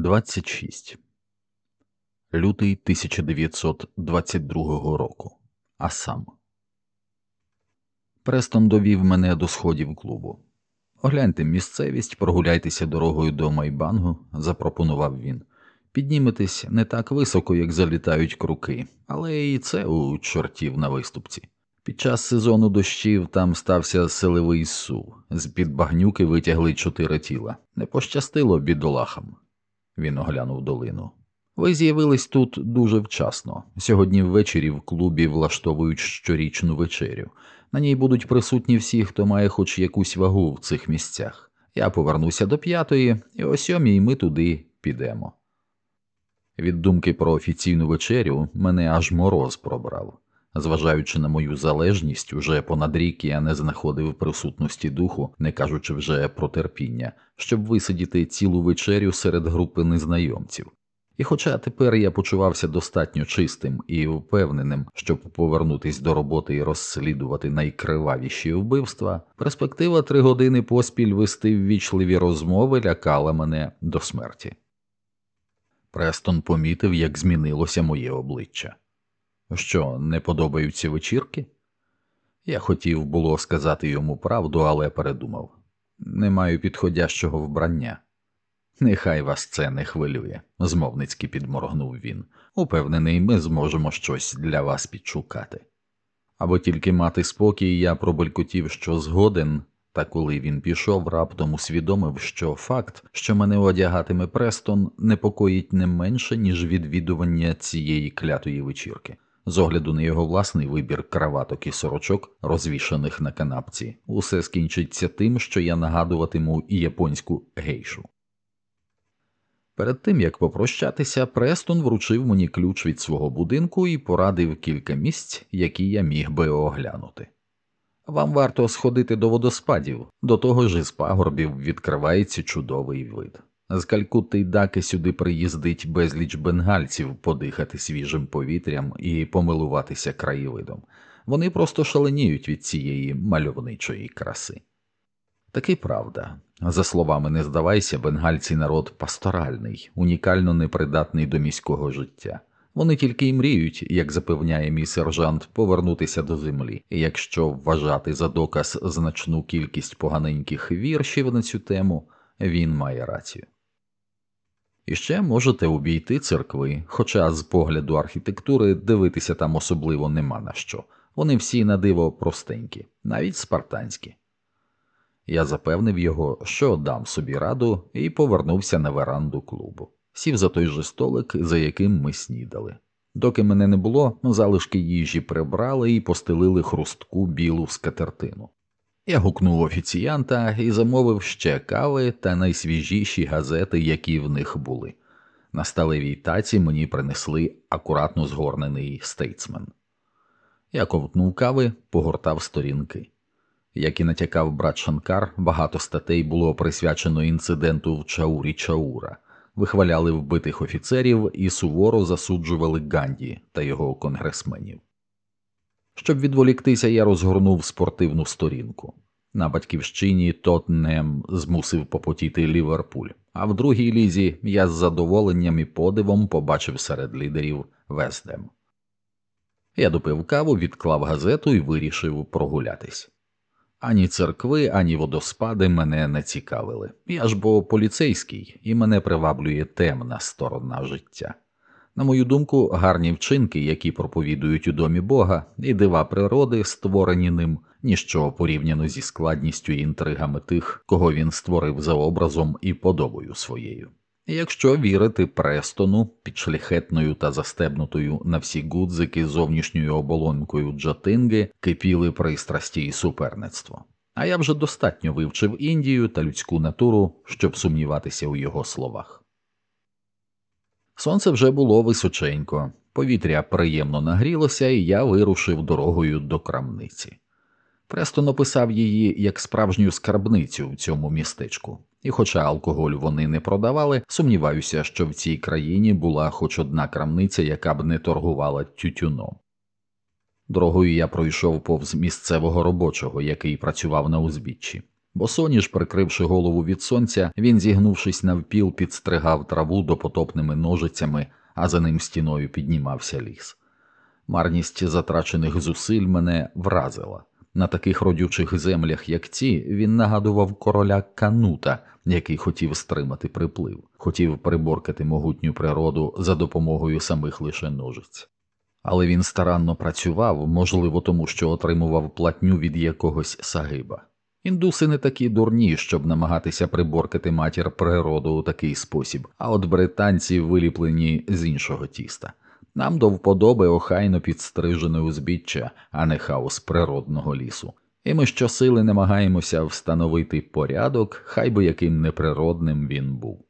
26. Лютий 1922 року. А сам Престон довів мене до сходів клубу. Огляньте місцевість, прогуляйтеся дорогою до майбангу, запропонував він. Підніметесь не так високо, як залітають круки, але і це у чортів на виступці. Під час сезону дощів там стався селевий сув, з під багнюки витягли чотири тіла. Не пощастило бідолахам. Він оглянув долину. Ви з'явились тут дуже вчасно. Сьогодні ввечері в клубі влаштовують щорічну вечерю. На ній будуть присутні всі, хто має хоч якусь вагу в цих місцях. Я повернуся до п'ятої, і о сьомій ми туди підемо. Від думки про офіційну вечерю мене аж мороз пробрав. Зважаючи на мою залежність, уже понад рік я не знаходив присутності духу, не кажучи вже про терпіння, щоб висидіти цілу вечерю серед групи незнайомців. І хоча тепер я почувався достатньо чистим і впевненим, щоб повернутися до роботи і розслідувати найкривавіші вбивства, перспектива три години поспіль вести ввічливі розмови лякала мене до смерті. Престон помітив, як змінилося моє обличчя. Що, не подобаються вечірки? Я хотів було сказати йому правду, але передумав не маю підходящого вбрання. Нехай вас це не хвилює, змовницьки підморгнув він. Упевнений, ми зможемо щось для вас підшукати. Або тільки мати спокій, я пробелькотів, що згоден, та коли він пішов, раптом усвідомив, що факт, що мене одягатиме Престон, непокоїть не менше, ніж відвідування цієї клятої вечірки. З огляду на його власний вибір краваток і сорочок, розвішаних на канапці, усе скінчиться тим, що я нагадуватиму японську гейшу. Перед тим як попрощатися, Престон вручив мені ключ від свого будинку і порадив кілька місць, які я міг би оглянути. Вам варто сходити до водоспадів, до того ж із пагорбів відкривається чудовий вид. З Калькутти й даки сюди приїздить безліч бенгальців подихати свіжим повітрям і помилуватися краєвидом. Вони просто шаленіють від цієї мальовничої краси. Таки правда, за словами не здавайся, бенгальці народ пасторальний, унікально непридатний до міського життя. Вони тільки й мріють, як запевняє мій сержант, повернутися до землі, і якщо вважати за доказ значну кількість поганеньких віршів на цю тему, він має рацію. І ще можете обійти церкви, хоча з погляду архітектури дивитися там особливо нема на що. Вони всі на диво простенькі, навіть спартанські. Я запевнив його, що дам собі раду, і повернувся на веранду клубу. Сів за той же столик, за яким ми снідали. Доки мене не було, залишки їжі прибрали і постелили хрустку білу скатертину. Я гукнув офіціянта і замовив ще кави та найсвіжіші газети, які в них були. На сталевій таці мені принесли акуратно згорнений стейтсмен. Я ковтнув кави, погортав сторінки. Як і натякав брат Шанкар, багато статей було присвячено інциденту в Чаурі Чаура, вихваляли вбитих офіцерів і суворо засуджували Ганді та його конгресменів. Щоб відволіктися, я розгорнув спортивну сторінку. На батьківщині Тотнем змусив попотіти Ліверпуль, а в другій лізі я з задоволенням і подивом побачив серед лідерів Вестдем. Я допив каву, відклав газету і вирішив прогулятись. Ані церкви, ані водоспади мене не цікавили. Я ж бо поліцейський, і мене приваблює темна сторона життя. На мою думку, гарні вчинки, які проповідують у домі Бога, і дива природи, створені ним, ніщо порівняно зі складністю і інтригами тих, кого він створив за образом і подобою своєю. Якщо вірити престону, під шляхетною та застебнутою на всі гудзики зовнішньою оболонкою джатинги кипіли пристрасті і суперництво. А я вже достатньо вивчив Індію та людську натуру, щоб сумніватися у його словах. Сонце вже було височенько, повітря приємно нагрілося, і я вирушив дорогою до крамниці. Престон описав її як справжню скарбницю в цьому містечку, і, хоча алкоголь вони не продавали, сумніваюся, що в цій країні була хоч одна крамниця, яка б не торгувала тютюном. Дорогою я пройшов повз місцевого робочого, який працював на узбіччі. Босоніж, прикривши голову від сонця, він, зігнувшись навпіл, підстригав траву допотопними ножицями, а за ним стіною піднімався ліс. Марність затрачених зусиль мене вразила. На таких родючих землях, як ці, він нагадував короля Канута, який хотів стримати приплив, хотів приборкати могутню природу за допомогою самих лише ножиць. Але він старанно працював, можливо, тому що отримував платню від якогось сагиба. Індуси не такі дурні, щоб намагатися приборкати матір природу у такий спосіб, а от британці виліплені з іншого тіста. Нам до вподоби охайно підстрижене узбіччя, а не хаос природного лісу. І ми щосили намагаємося встановити порядок, хай би яким неприродним він був.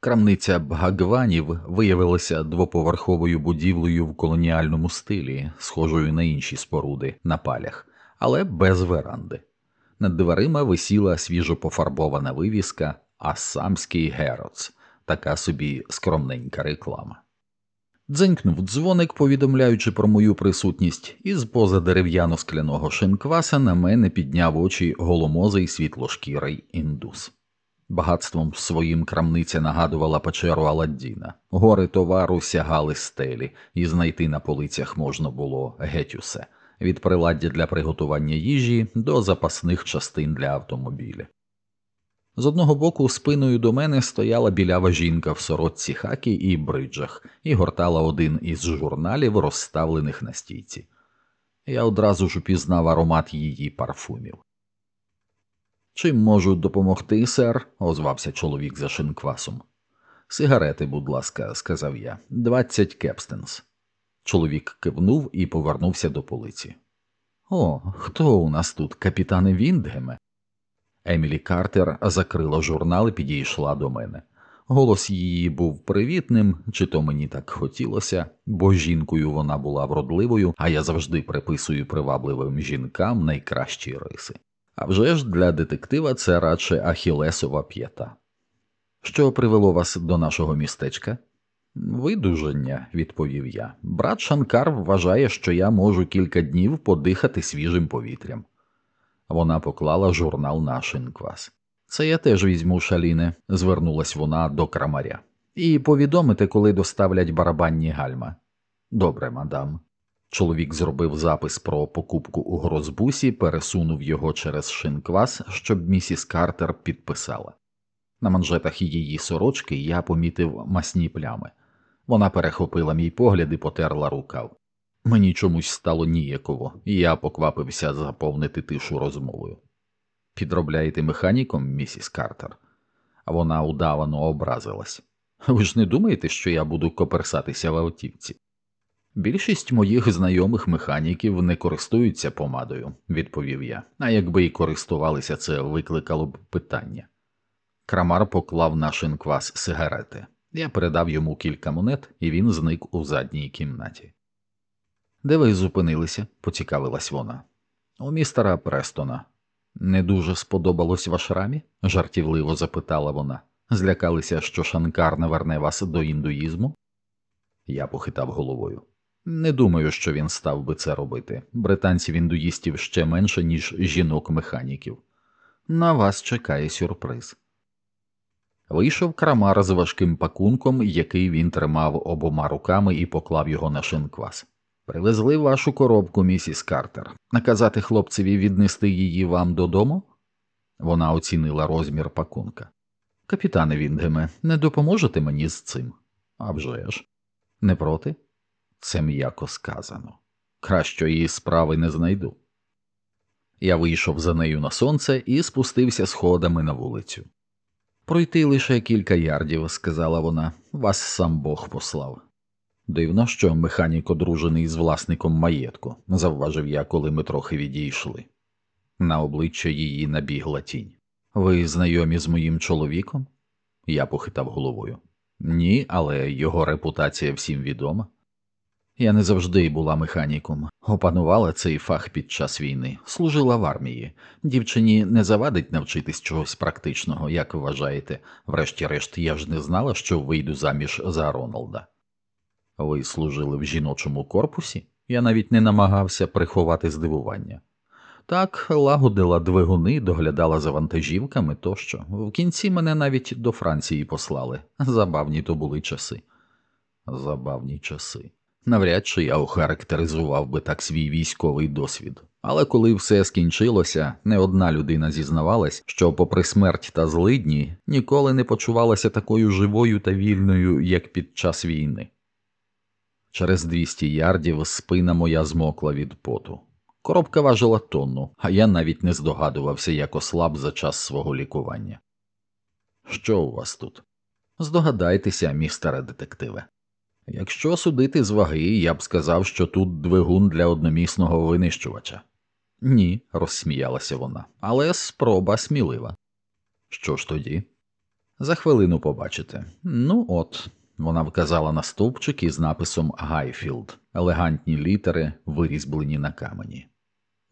Крамниця Бхагванів виявилася двоповерховою будівлею в колоніальному стилі, схожою на інші споруди на палях, але без веранди. Над дверима висіла свіжо пофарбована вивіска Асамський Героц, така собі скромненька реклама. Дзенькнув дзвоник, повідомляючи про мою присутність, і з поза дерев'яно скляного шинкваса на мене підняв очі голомозий світлошкірий індус. Багатством своїм крамниця нагадувала печеру Аладдіна. Гори товару сягали стелі, і знайти на полицях можна було геть усе від приладдя для приготування їжі до запасних частин для автомобіля. З одного боку спиною до мене стояла білява жінка в сорочці хакі і бриджах і гортала один із журналів, розставлених на стійці. Я одразу ж упізнав аромат її парфумів. Чим можу допомогти, сер? озвався чоловік за шинквасом. Сигарети, будь ласка, сказав я, двадцять кепстенс. Чоловік кивнув і повернувся до полиці. О, хто у нас тут, капітане Віндгеме? Емілі Картер закрила журнал і підійшла до мене. Голос її був привітним, чи то мені так хотілося, бо жінкою вона була вродливою, а я завжди приписую привабливим жінкам найкращі риси. А вже ж для детектива це радше Ахілесова п'ята. Що привело вас до нашого містечка? Видуження, відповів я. Брат Шанкар вважає, що я можу кілька днів подихати свіжим повітрям. Вона поклала журнал на шинквас. Це я теж візьму шаліне, звернулась вона до крамаря. І повідомити, коли доставлять барабанні гальма. Добре, мадам. Чоловік зробив запис про покупку у грозбусі, пересунув його через шинквас, щоб місіс Картер підписала. На манжетах її сорочки я помітив масні плями. Вона перехопила мій погляд і потерла рукав. Мені чомусь стало ніяково, і я поквапився заповнити тишу розмовою. Підробляєте механіком, місіс Картер? Вона удавано образилась. Ви ж не думаєте, що я буду коперсатися в автівці? Більшість моїх знайомих механіків не користуються помадою, відповів я, а якби і користувалися, це викликало б питання. Крамар поклав на шинквас сигарети. Я передав йому кілька монет, і він зник у задній кімнаті. Де ви зупинилися? поцікавилась вона. У містера Престона. Не дуже сподобалось в ашрамі? жартівливо запитала вона. Злякалися, що Шанкар наверне вас до індуїзму? Я похитав головою. Не думаю, що він став би це робити. Британців індуїстів ще менше, ніж жінок-механіків. На вас чекає сюрприз. Вийшов крамар з важким пакунком, який він тримав обома руками і поклав його на шинквас. Привезли вашу коробку, місіс Картер. Наказати хлопцеві віднести її вам додому? Вона оцінила розмір пакунка. Капітане Віндгеме, не допоможете мені з цим? «А вже ж. Не проти? Це м'яко сказано. Кращої справи не знайду. Я вийшов за нею на сонце і спустився сходами на вулицю. Пройти лише кілька ярдів, сказала вона, вас сам Бог послав. Дивно, що механік одружений з власником маєтку, завважив я, коли ми трохи відійшли. На обличчя її набігла тінь. Ви знайомі з моїм чоловіком? Я похитав головою. Ні, але його репутація всім відома. Я не завжди була механіком, опанувала цей фах під час війни, служила в армії. Дівчині не завадить навчитись чогось практичного, як вважаєте, врешті-решт, я ж не знала, що вийду заміж за Роналда. Ви служили в жіночому корпусі? Я навіть не намагався приховати здивування. Так, лагодила двигуни, доглядала за вантажівками тощо. В кінці мене навіть до Франції послали. Забавні то були часи. Забавні часи. Навряд чи я охарактеризував би так свій військовий досвід. Але коли все скінчилося, не одна людина зізнавалась, що, попри смерть та злидні, ніколи не почувалася такою живою та вільною, як під час війни. Через 200 ярдів спина моя змокла від поту. Коробка важила тонну, а я навіть не здогадувався, як ослаб за час свого лікування. Що у вас тут? Здогадайтеся, містере детективе. Якщо судити з ваги, я б сказав, що тут двигун для одномісного винищувача. Ні, розсміялася вона, але спроба смілива. Що ж тоді? За хвилину побачите. Ну от, вона вказала на стовпчик із написом Гайфілд, елегантні літери, вирізблені на камені.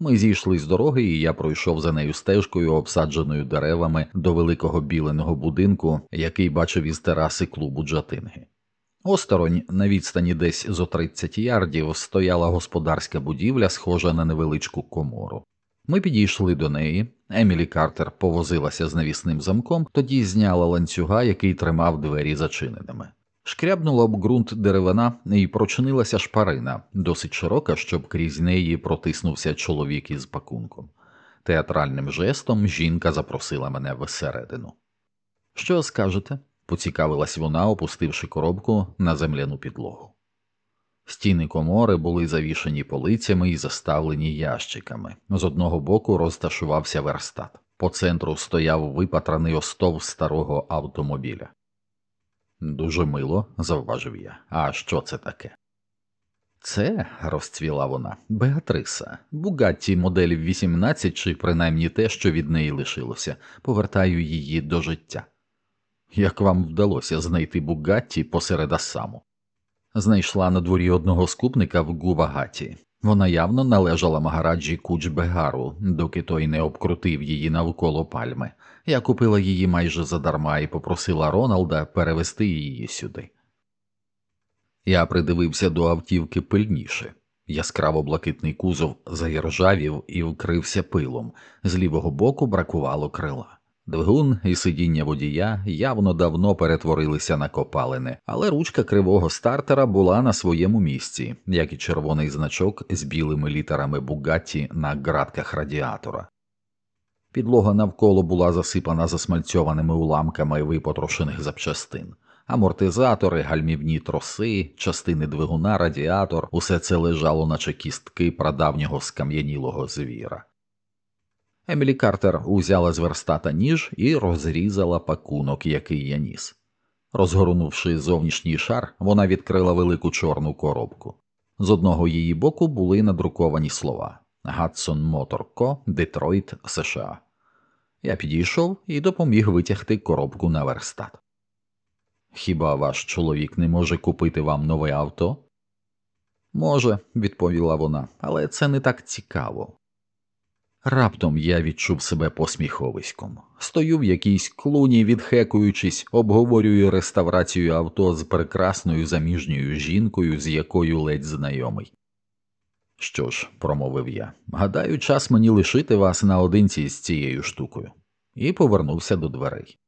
Ми зійшли з дороги, і я пройшов за нею стежкою, обсадженою деревами до великого біленого будинку, який бачив із тераси клубу Джатинги. Осторонь, на відстані десь зо 30 ярдів, стояла господарська будівля, схожа на невеличку комору. Ми підійшли до неї. Емілі Картер повозилася з навісним замком, тоді зняла ланцюга, який тримав двері зачиненими. Шкрябнула об ґрунт деревина і прочинилася шпарина, досить широка, щоб крізь неї протиснувся чоловік із пакунком. Театральним жестом жінка запросила мене всередину. Що скажете? Поцікавилась вона, опустивши коробку на земляну підлогу. Стіни комори були завішені полицями і заставлені ящиками. З одного боку розташувався верстат. По центру стояв випатраний остов старого автомобіля. Дуже мило, завважив я. А що це таке? Це, розцвіла вона, Беатриса, Бугатті моделі 18, чи принаймні те, що від неї лишилося, повертаю її до життя. Як вам вдалося знайти Бугатті посеред Асаму? Знайшла на дворі одного скупника в Гувагаті. Вона явно належала Магараджі Кучбегару, доки той не обкрутив її навколо пальми. Я купила її майже задарма і попросила Роналда перевести її сюди. Я придивився до автівки пильніше. Яскраво блакитний кузов заіржавів і вкрився пилом, з лівого боку бракувало крила. Двигун і сидіння водія явно давно перетворилися на копалини, але ручка кривого стартера була на своєму місці, як і червоний значок з білими літерами Бугатті на ґратках радіатора. Підлога навколо була засипана засмальцьованими уламками випотрошених запчастин. Амортизатори, гальмівні троси, частини двигуна, радіатор усе це лежало, наче кістки прадавнього скам'янілого звіра. Емілі Картер узяла з верстата ніж і розрізала пакунок, який я ніс. Розгорнувши зовнішній шар, вона відкрила велику чорну коробку. З одного її боку були надруковані слова Гадсон Моторко, Детройт, США. Я підійшов і допоміг витягти коробку на верстат. Хіба ваш чоловік не може купити вам нове авто? Може, відповіла вона, але це не так цікаво. Раптом я відчув себе посміховиськом. Стою в якійсь клуні, відхекуючись, обговорюю реставрацію авто з прекрасною заміжньою жінкою, з якою ледь знайомий. Що ж, промовив я, гадаю, час мені лишити вас наодинці з цією штукою, і повернувся до дверей.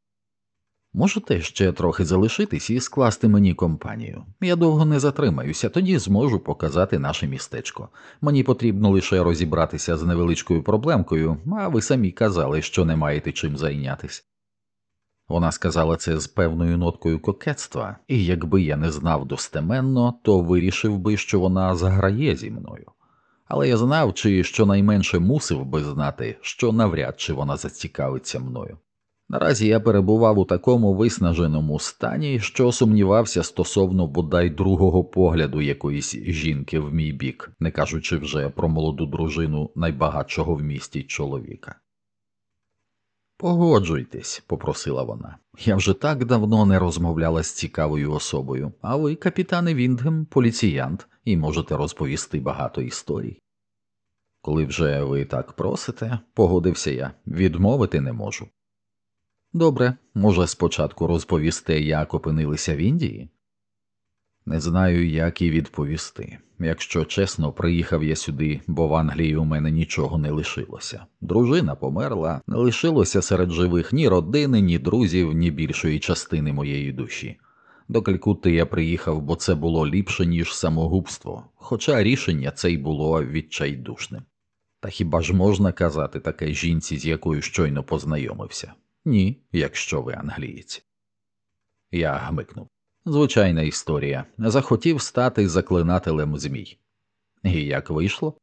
Можете ще трохи залишитись і скласти мені компанію. Я довго не затримаюся, тоді зможу показати наше містечко. Мені потрібно лише розібратися з невеличкою проблемкою, а ви самі казали, що не маєте чим зайнятись. Вона сказала це з певною ноткою кокетства, і якби я не знав достеменно, то вирішив би, що вона заграє зі мною. Але я знав, чи щонайменше мусив би знати, що навряд чи вона зацікавиться мною. Наразі я перебував у такому виснаженому стані, що сумнівався стосовно бодай другого погляду якоїсь жінки в мій бік, не кажучи вже про молоду дружину найбагатшого в місті чоловіка. Погоджуйтесь, попросила вона. Я вже так давно не розмовляла з цікавою особою, а ви, капітане Віндгем, поліціянт, і можете розповісти багато історій. Коли вже ви так просите, погодився я, відмовити не можу. Добре, може, спочатку розповісти, як опинилися в Індії? Не знаю, як і відповісти. Якщо чесно, приїхав я сюди, бо в Англії у мене нічого не лишилося. Дружина померла, не лишилося серед живих ні родини, ні друзів, ні більшої частини моєї душі. До Калькутти я приїхав, бо це було ліпше, ніж самогубство, хоча рішення це й було відчайдушним. Та хіба ж можна казати таке жінці, з якою щойно познайомився? Ні, якщо ви англієць. Я гмикнув. Звичайна історія. Захотів стати заклинателем змій. І як вийшло?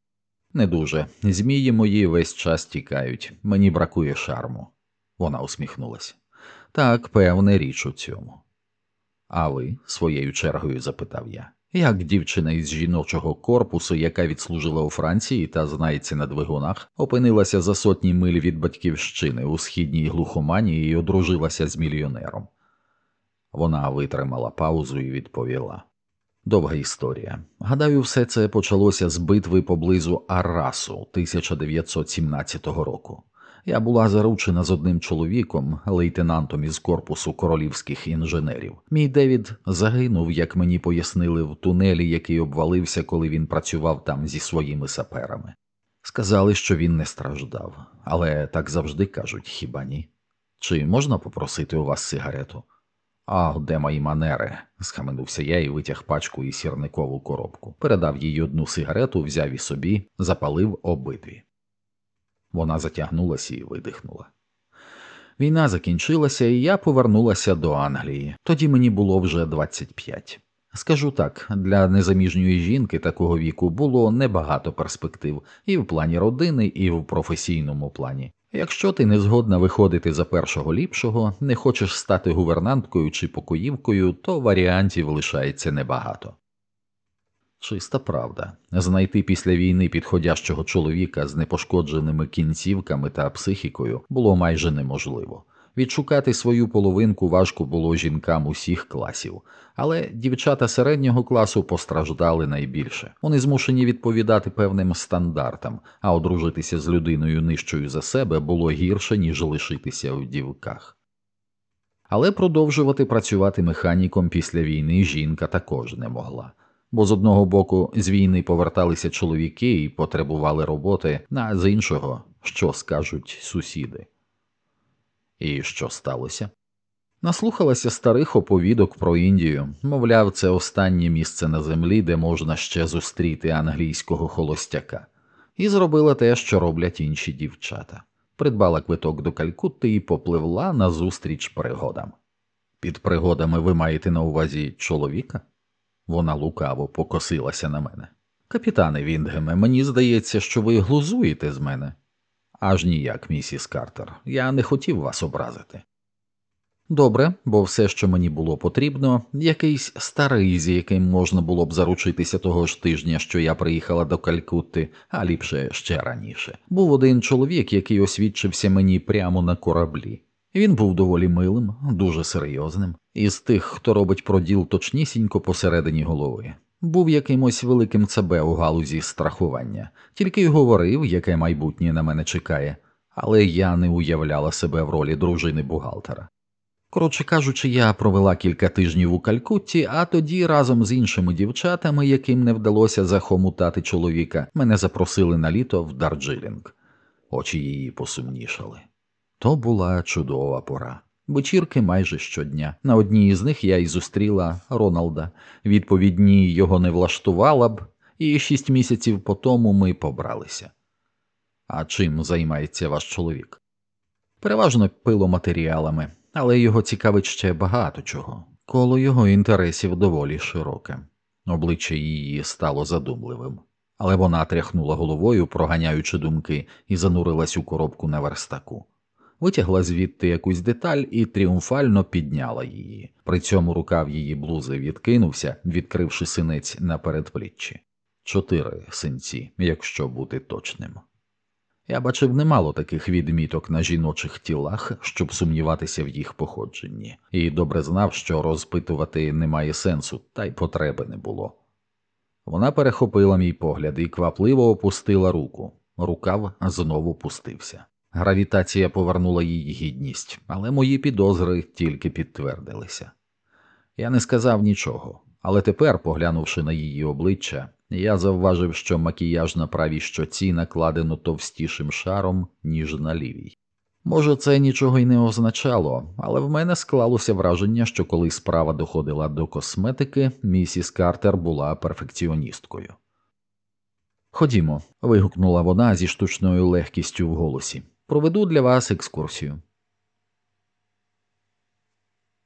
Не дуже. Змії мої весь час тікають, мені бракує шарму. Вона усміхнулася. Так, певне річ у цьому. А ви, своєю чергою запитав я, як дівчина із жіночого корпусу, яка відслужила у Франції та знається на двигунах, опинилася за сотні миль від батьківщини у східній глухоманії і одружилася з мільйонером. Вона витримала паузу і відповіла. Довга історія. Гадаю, все це почалося з битви поблизу Аррасу 1917 року. Я була заручена з одним чоловіком, лейтенантом із корпусу королівських інженерів. Мій Девід загинув, як мені пояснили, в тунелі, який обвалився, коли він працював там зі своїми саперами. Сказали, що він не страждав, але так завжди кажуть, хіба ні? Чи можна попросити у вас сигарету? А де мої манери? схаменувся я і витяг пачку і сірникову коробку, передав їй одну сигарету, взяв і собі, запалив обидві. Вона затягнулася і видихнула. Війна закінчилася, і я повернулася до Англії. Тоді мені було вже 25. Скажу так, для незаміжньої жінки такого віку було небагато перспектив і в плані родини, і в професійному плані. Якщо ти не згодна виходити за першого ліпшого, не хочеш стати гувернанткою чи покоївкою, то варіантів лишається небагато. Чиста правда, знайти після війни підходящого чоловіка з непошкодженими кінцівками та психікою було майже неможливо. Відшукати свою половинку важко було жінкам усіх класів, але дівчата середнього класу постраждали найбільше. Вони змушені відповідати певним стандартам, а одружитися з людиною нижчою за себе було гірше, ніж лишитися в дівках. Але продовжувати працювати механіком після війни жінка також не могла. Бо з одного боку з війни поверталися чоловіки і потребували роботи, а з іншого, що скажуть сусіди. І що сталося? Наслухалася старих оповідок про Індію, мовляв, це останнє місце на землі, де можна ще зустріти англійського холостяка, і зробила те, що роблять інші дівчата. Придбала квиток до Калькутти і попливла назустріч пригодам. Під пригодами ви маєте на увазі чоловіка? Вона лукаво покосилася на мене. Капітане Віндгеме, мені здається, що ви глузуєте з мене. Аж ніяк, місіс Картер, я не хотів вас образити. Добре, бо все, що мені було потрібно, якийсь старий, з яким можна було б заручитися того ж тижня, що я приїхала до Калькутти, а ліпше ще раніше. Був один чоловік, який освідчився мені прямо на кораблі. Він був доволі милим, дуже серйозним, із тих, хто робить проділ точнісінько посередині голови. Був якимось великим ЦБ у галузі страхування, тільки й говорив, яке майбутнє на мене чекає, але я не уявляла себе в ролі дружини бухгалтера. Коротше кажучи, я провела кілька тижнів у Калькутті, а тоді разом з іншими дівчатами, яким не вдалося захомутати чоловіка, мене запросили на літо в Дарджилінг. Очі її посумнішали. То була чудова пора. Вечірки майже щодня. На одній із них я й зустріла Роналда. Відповідні його не влаштувала б, і шість місяців по тому ми побралися. А чим займається ваш чоловік? Переважно пиломатеріалами, але його цікавить ще багато чого. Коло його інтересів доволі широке. Обличчя її стало задумливим, але вона тряхнула головою, проганяючи думки, і занурилась у коробку на верстаку витягла звідти якусь деталь і тріумфально підняла її. При цьому рукав її блузи відкинувся, відкривши синець на передпліччі. Чотири синці, якщо бути точним. Я бачив немало таких відміток на жіночих тілах, щоб сумніватися в їх походженні, і добре знав, що розпитувати немає сенсу, та й потреби не було. Вона перехопила мій погляд і квапливо опустила руку. Рукав знову пустився. Гравітація повернула їй гідність, але мої підозри тільки підтвердилися. Я не сказав нічого. але тепер, поглянувши на її обличчя, я завважив, що макіяж на правій щоці накладено товстішим шаром, ніж на лівій. Може, це нічого й не означало, але в мене склалося враження, що коли справа доходила до косметики, місіс Картер була перфекціоністкою. Ходімо, вигукнула вона зі штучною легкістю в голосі. Проведу для вас екскурсію.